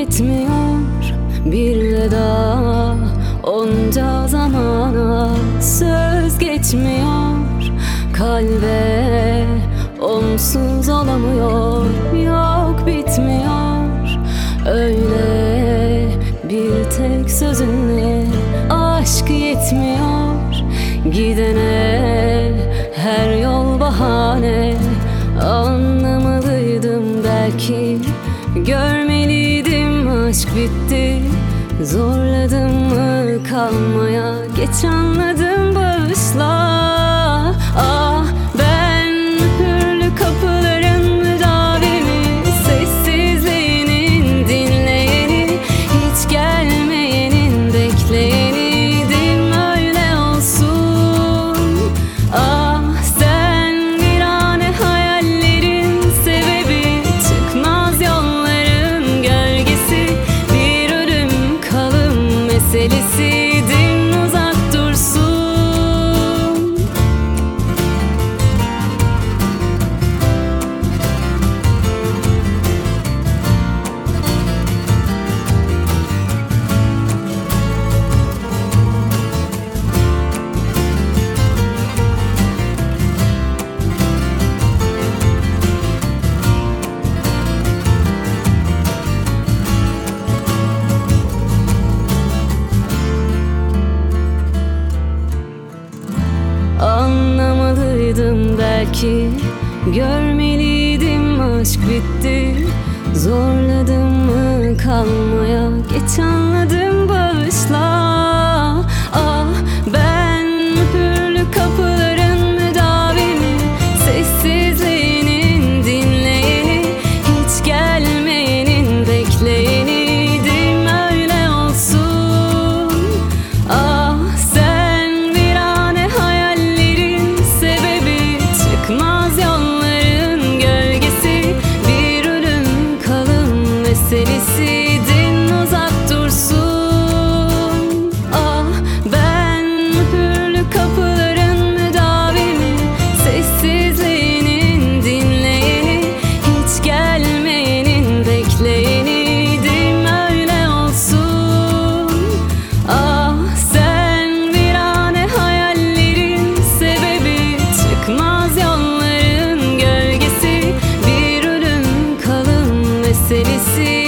yetmiyor bir veda Onca zamana söz geçmiyor. Kalbe onsuz olamıyor Yok bitmiyor. Öyle bir tek sözünle Aşk yetmiyor. Gidene her yol bahane Anlamalıydım belki. Görmeliydim aşk bitti. Zorladım mı kalmaya? Geç anladım bağışla. Ah kalım Anlamalıydım belki. Görmeliydim aşk bitti. Zorladım mı kalmaya? Geç anladım bağışla kalım meselesiydin uzak dursun. Ah ben hürlü kapıların müdavimi Sessizliğinin dinleyeni Hiç gelmeyenin bekleyeniydim öyle olsun? Ah sen virane hayallerin sebebi Çıkmaz yolların gölgesi Bir ölüm kalım meselesi